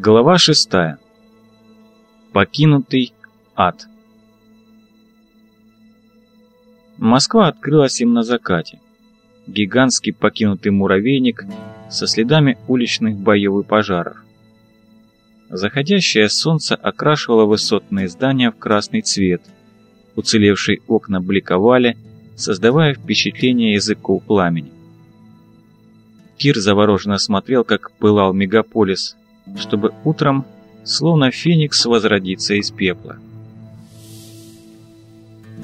Глава шестая. Покинутый ад. Москва открылась им на закате. Гигантский покинутый муравейник со следами уличных боев и пожаров. Заходящее солнце окрашивало высотные здания в красный цвет. Уцелевшие окна бликовали, создавая впечатление языков пламени. Кир завороженно смотрел, как пылал мегаполис, чтобы утром, словно феникс, возродиться из пепла.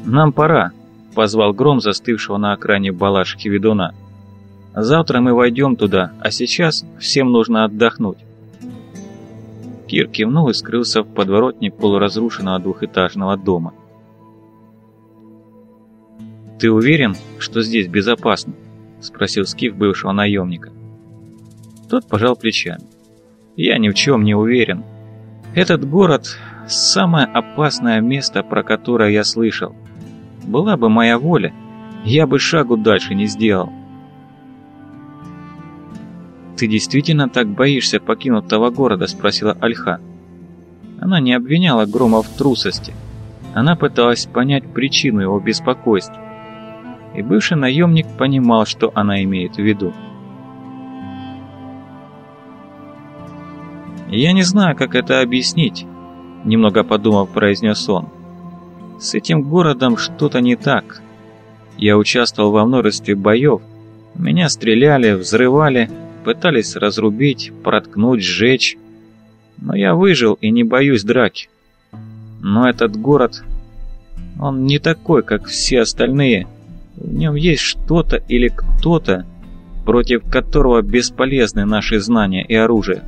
«Нам пора», — позвал Гром, застывшего на окране балашки ведуна. «Завтра мы войдем туда, а сейчас всем нужно отдохнуть». Кир кивнул и скрылся в подворотне полуразрушенного двухэтажного дома. «Ты уверен, что здесь безопасно?» — спросил Скиф бывшего наемника. Тот пожал плечами. Я ни в чем не уверен. Этот город – самое опасное место, про которое я слышал. Была бы моя воля, я бы шагу дальше не сделал. «Ты действительно так боишься покинутого города?» – спросила Альха. Она не обвиняла Грома в трусости. Она пыталась понять причину его беспокойства. И бывший наемник понимал, что она имеет в виду. «Я не знаю, как это объяснить», — немного подумав, произнес он. «С этим городом что-то не так. Я участвовал во множестве боев. Меня стреляли, взрывали, пытались разрубить, проткнуть, сжечь. Но я выжил и не боюсь драки. Но этот город, он не такой, как все остальные. В нем есть что-то или кто-то, против которого бесполезны наши знания и оружие.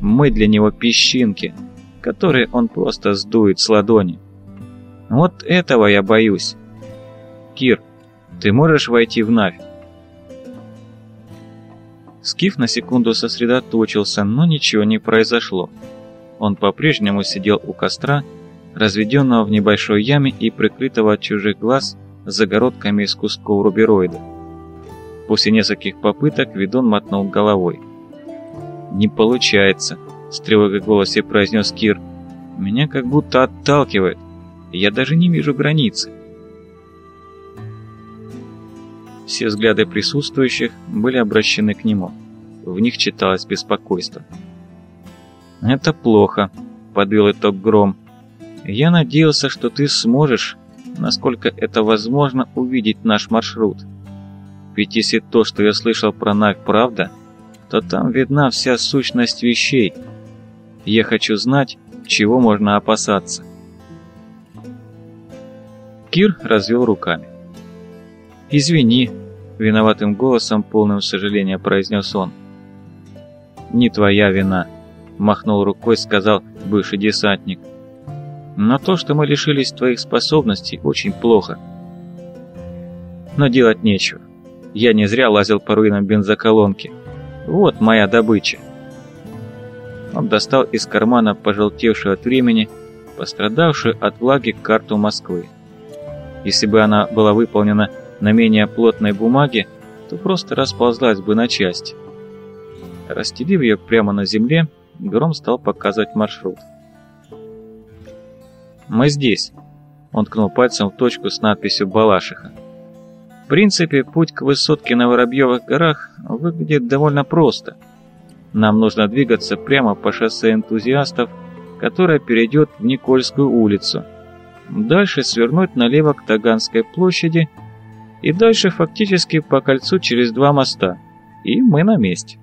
Мы для него песчинки, которые он просто сдует с ладони. Вот этого я боюсь. Кир, ты можешь войти в Навь? Скиф на секунду сосредоточился, но ничего не произошло. Он по-прежнему сидел у костра, разведенного в небольшой яме и прикрытого от чужих глаз загородками из кусков рубероида. После нескольких попыток ведун мотнул головой. «Не получается», — с тревогой голосе произнес Кир. «Меня как будто отталкивает. Я даже не вижу границы». Все взгляды присутствующих были обращены к нему. В них читалось беспокойство. «Это плохо», — подвел итог Гром. «Я надеялся, что ты сможешь, насколько это возможно, увидеть наш маршрут. Ведь если то, что я слышал про Навь, правда, то там видна вся сущность вещей. Я хочу знать, чего можно опасаться. Кир развел руками. «Извини», — виноватым голосом, полным сожаления произнес он. «Не твоя вина», — махнул рукой, сказал бывший десантник. «Но то, что мы лишились твоих способностей, очень плохо. Но делать нечего. Я не зря лазил по руинам бензоколонки. Вот моя добыча. Он достал из кармана пожелтевшую от времени, пострадавшую от влаги карту Москвы. Если бы она была выполнена на менее плотной бумаге, то просто расползлась бы на части. Расстелив ее прямо на земле, Гром стал показывать маршрут. «Мы здесь», — он ткнул пальцем в точку с надписью «Балашиха». В принципе, путь к высотке на Воробьевых горах выглядит довольно просто. Нам нужно двигаться прямо по шоссе энтузиастов, которое перейдет в Никольскую улицу. Дальше свернуть налево к Таганской площади и дальше фактически по кольцу через два моста. И мы на месте.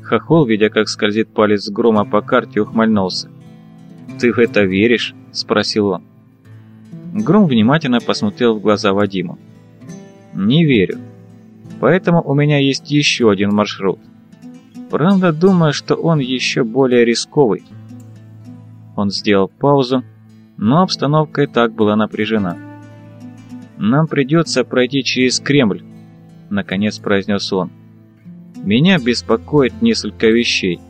Хохол, видя, как скользит палец грома по карте, ухмыльнулся. «Ты в это веришь?» – спросил он. Гром внимательно посмотрел в глаза Вадиму. «Не верю. Поэтому у меня есть еще один маршрут. Правда, думаю, что он еще более рисковый». Он сделал паузу, но обстановка и так была напряжена. «Нам придется пройти через Кремль», — наконец произнес он. «Меня беспокоит несколько вещей.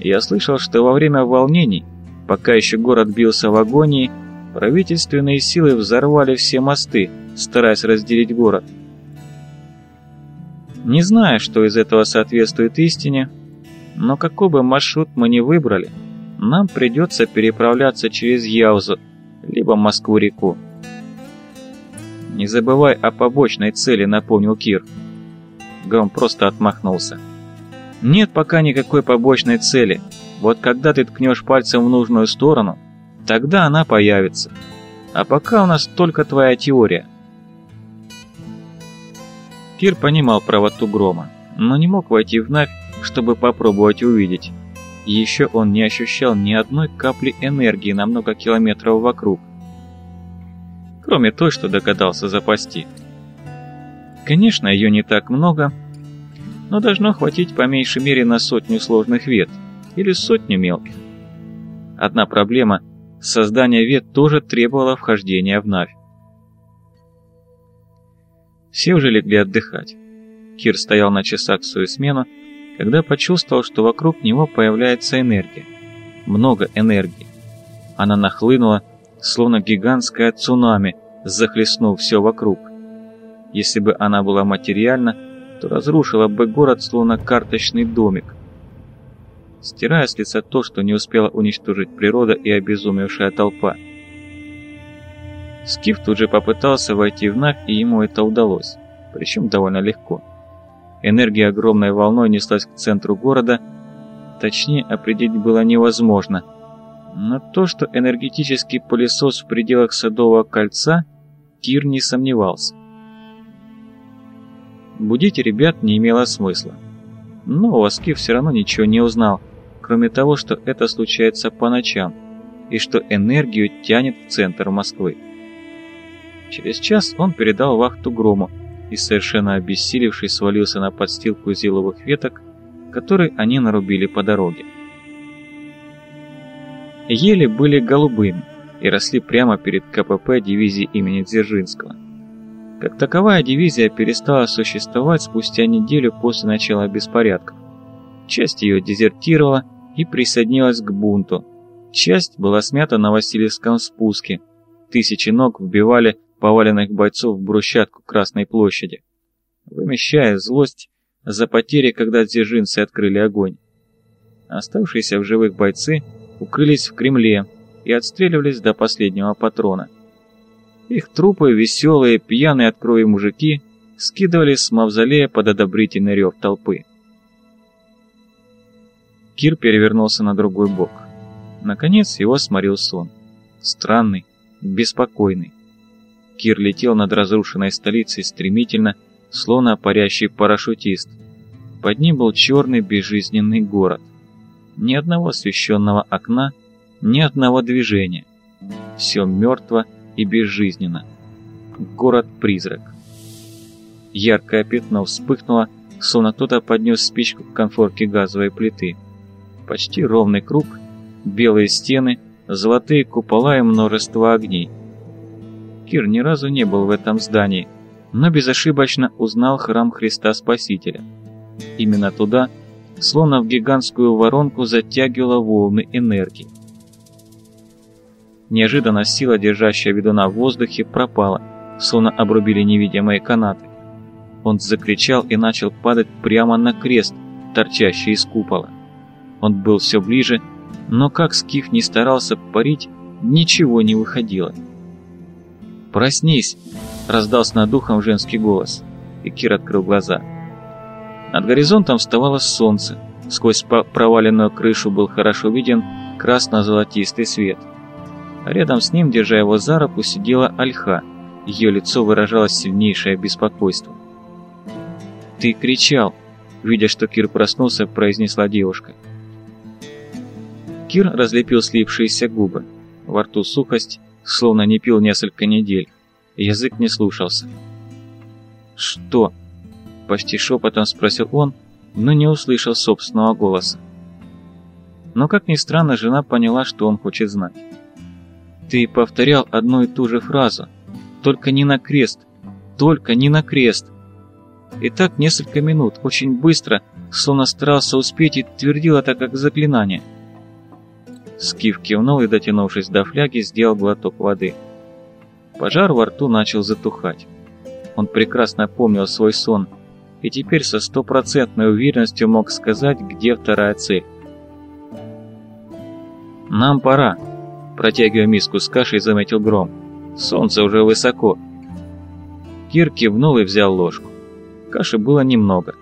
Я слышал, что во время волнений, пока еще город бился в агонии, Правительственные силы взорвали все мосты, стараясь разделить город. Не знаю, что из этого соответствует истине, Но какой бы маршрут мы ни выбрали, нам придется переправляться через Яузу, либо Москву-реку. «Не забывай о побочной цели», — напомнил Кир. Гром просто отмахнулся. «Нет пока никакой побочной цели. Вот когда ты ткнешь пальцем в нужную сторону, тогда она появится. А пока у нас только твоя теория». Кир понимал правоту Грома, но не мог войти в Навь, чтобы попробовать увидеть. Еще он не ощущал ни одной капли энергии на много километров вокруг. Кроме той, что догадался запасти. Конечно, ее не так много, но должно хватить по меньшей мере на сотню сложных вет или сотню мелких. Одна проблема – создание вет тоже требовало вхождения в Навь. Все уже легли отдыхать. Кир стоял на часах в свою смену когда почувствовал, что вокруг него появляется энергия. Много энергии. Она нахлынула, словно гигантское цунами, захлестнув все вокруг. Если бы она была материальна, то разрушила бы город, словно карточный домик. Стирая с лица то, что не успела уничтожить природа и обезумевшая толпа. Скиф тут же попытался войти в Навь, и ему это удалось, причем довольно легко. Энергия огромной волной неслась к центру города, точнее определить было невозможно. Но то, что энергетический пылесос в пределах Садового кольца, Кир не сомневался. Будить ребят не имело смысла. Но Васки все равно ничего не узнал, кроме того, что это случается по ночам, и что энергию тянет в центр Москвы. Через час он передал вахту Грому, и совершенно обессилевший свалился на подстилку из еловых веток, которые они нарубили по дороге. Ели были голубыми и росли прямо перед КПП дивизии имени Дзержинского. Как таковая дивизия перестала существовать спустя неделю после начала беспорядков. Часть ее дезертировала и присоединилась к бунту. Часть была смята на Васильевском спуске. Тысячи ног вбивали поваленных бойцов в брусчатку Красной площади, вымещая злость за потери, когда дзержинцы открыли огонь. Оставшиеся в живых бойцы укрылись в Кремле и отстреливались до последнего патрона. Их трупы, веселые, пьяные от крови мужики, скидывались с мавзолея под одобрительный рев толпы. Кир перевернулся на другой бок. Наконец его сморил сон. Странный, беспокойный. Кир летел над разрушенной столицей стремительно, словно парящий парашютист. Под ним был черный безжизненный город. Ни одного освещенного окна, ни одного движения. Все мертво и безжизненно. Город-призрак. Яркое пятно вспыхнуло, словно кто-то поднес спичку к конфорке газовой плиты. Почти ровный круг, белые стены, золотые купола и множество огней. Кир ни разу не был в этом здании, но безошибочно узнал храм Христа Спасителя. Именно туда, словно в гигантскую воронку, затягивала волны энергии. Неожиданно сила, держащая ведуна в воздухе, пропала, словно обрубили невидимые канаты. Он закричал и начал падать прямо на крест, торчащий из купола. Он был все ближе, но как Скиф не старался парить, ничего не выходило. «Проснись!» — раздался над ухом женский голос, и Кир открыл глаза. Над горизонтом вставало солнце, сквозь проваленную крышу был хорошо виден красно-золотистый свет. Рядом с ним, держа его за руку, сидела Альха, ее лицо выражало сильнейшее беспокойство. «Ты кричал!» — видя, что Кир проснулся, произнесла девушка. Кир разлепил слипшиеся губы. Во рту сухость, словно не пил несколько недель. Язык не слушался. «Что?» – почти шепотом спросил он, но не услышал собственного голоса. Но, как ни странно, жена поняла, что он хочет знать. «Ты повторял одну и ту же фразу. Только не на крест. Только не на крест». И так несколько минут, очень быстро, словно старался успеть и твердил это как заклинание – Скиф кивнул и, дотянувшись до фляги, сделал глоток воды. Пожар во рту начал затухать. Он прекрасно помнил свой сон. и теперь со стопроцентной уверенностью мог сказать, где вторая цель. «Нам пора», – протягивая миску с кашей, заметил Гром. «Солнце уже высоко». Кир кивнул и взял ложку. Каши было немного.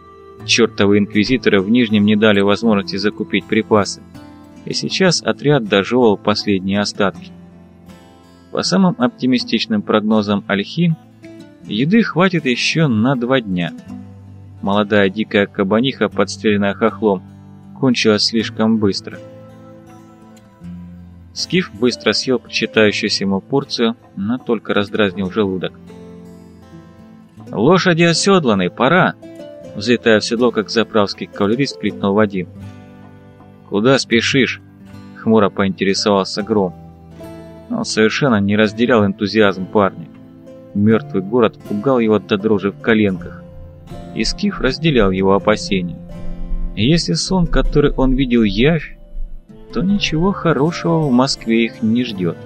Чертовы инквизиторы в Нижнем не дали возможности закупить припасы. И сейчас отряд дожевывал последние остатки. По самым оптимистичным прогнозам Альхи, еды хватит еще на два дня. Молодая дикая кабаниха, подстреленная хохлом, кончилась слишком быстро. Скиф быстро съел причитающуюся ему порцию, но только раздразнил желудок. «Лошади оседланы, пора!» Взлетая в седло, как заправский кавалерист, крикнул Вадим. «Куда спешишь?» — хмуро поинтересовался Гром. Он совершенно не разделял энтузиазм парня. Мертвый город пугал его до дрожи в коленках. И Скиф разделял его опасения. Если сон, который он видел, явь, то ничего хорошего в Москве их не ждет.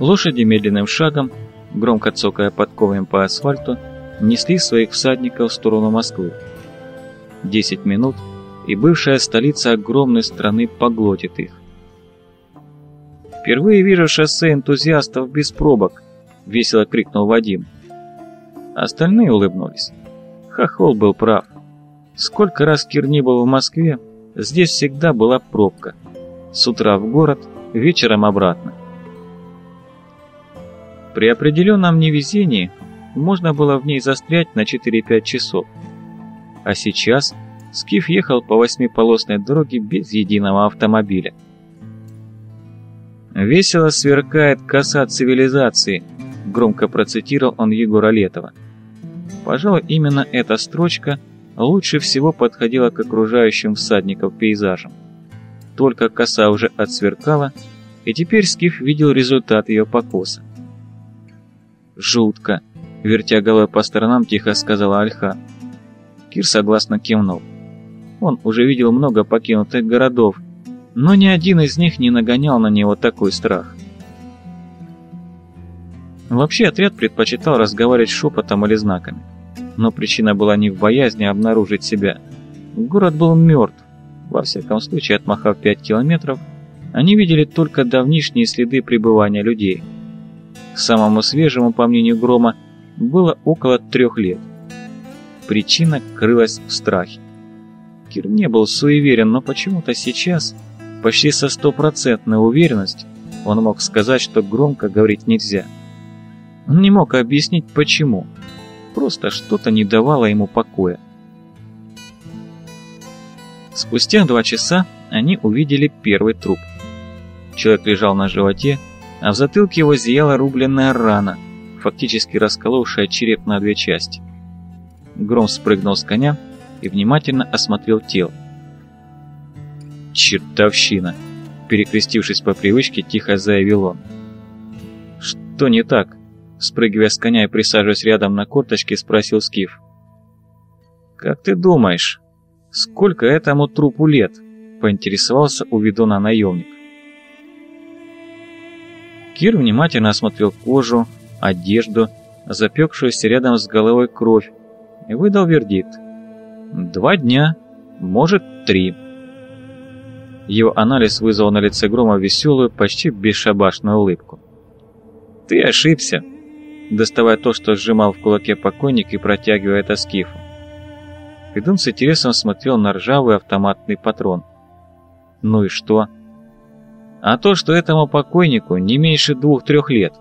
Лошади медленным шагом, громко цокая подковами по асфальту, несли своих всадников в сторону Москвы. Десять минут, и бывшая столица огромной страны поглотит их. «Впервые вижу шоссе энтузиастов без пробок!» — весело крикнул Вадим. Остальные улыбнулись. Хохол был прав. Сколько раз Кир не был в Москве, здесь всегда была пробка. С утра в город, вечером обратно. При определенном невезении можно было в ней застрять на 4-5 часов. А сейчас Скиф ехал по восьмиполосной дороге без единого автомобиля. «Весело сверкает коса цивилизации», — громко процитировал он Егора Летова. Пожалуй, именно эта строчка лучше всего подходила к окружающим всадников пейзажам. Только коса уже отсверкала, и теперь Скиф видел результат ее покоса. «Жутко», — вертя головой по сторонам, тихо сказала Альха. Кир согласно кивнул. Он уже видел много покинутых городов, но ни один из них не нагонял на него такой страх. Вообще отряд предпочитал разговаривать шепотом или знаками. Но причина была не в боязни обнаружить себя. Город был мертв. Во всяком случае, отмахав пять километров, они видели только давнишние следы пребывания людей. Самому свежему, по мнению Грома, было около трех лет. Причина крылась в страхе. Кир не был суеверен, но почему-то сейчас Почти со стопроцентной уверенностью он мог сказать, что громко говорить нельзя. Он не мог объяснить почему. Просто что-то не давало ему покоя. Спустя два часа они увидели первый труп. Человек лежал на животе, а в затылке его зияла рубленная рана, фактически расколовшая череп на две части. Гром спрыгнул с коня и внимательно осмотрел тело. «Чертовщина!» Перекрестившись по привычке, тихо заявил он. «Что не так?» Спрыгивая с коня и присаживаясь рядом на корточке, спросил Скиф. «Как ты думаешь, сколько этому трупу лет?» Поинтересовался у ведуна наемник. Кир внимательно осмотрел кожу, одежду, запекшуюся рядом с головой кровь, и выдал вердикт. «Два дня, может, три». Его анализ вызвал на лице Грома веселую, почти бесшабашную улыбку. «Ты ошибся!» Доставая то, что сжимал в кулаке покойник и протягивая это скифу. Ведун с интересом смотрел на ржавый автоматный патрон. «Ну и что?» «А то, что этому покойнику не меньше двух-трех лет».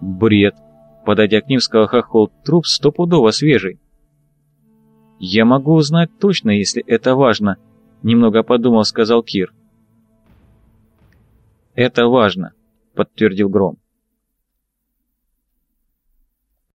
«Бред!» Подойдя к ним, сказал Хохол, труп стопудово свежий. «Я могу узнать точно, если это важно», Немного подумал, сказал Кир. «Это важно», — подтвердил Гром.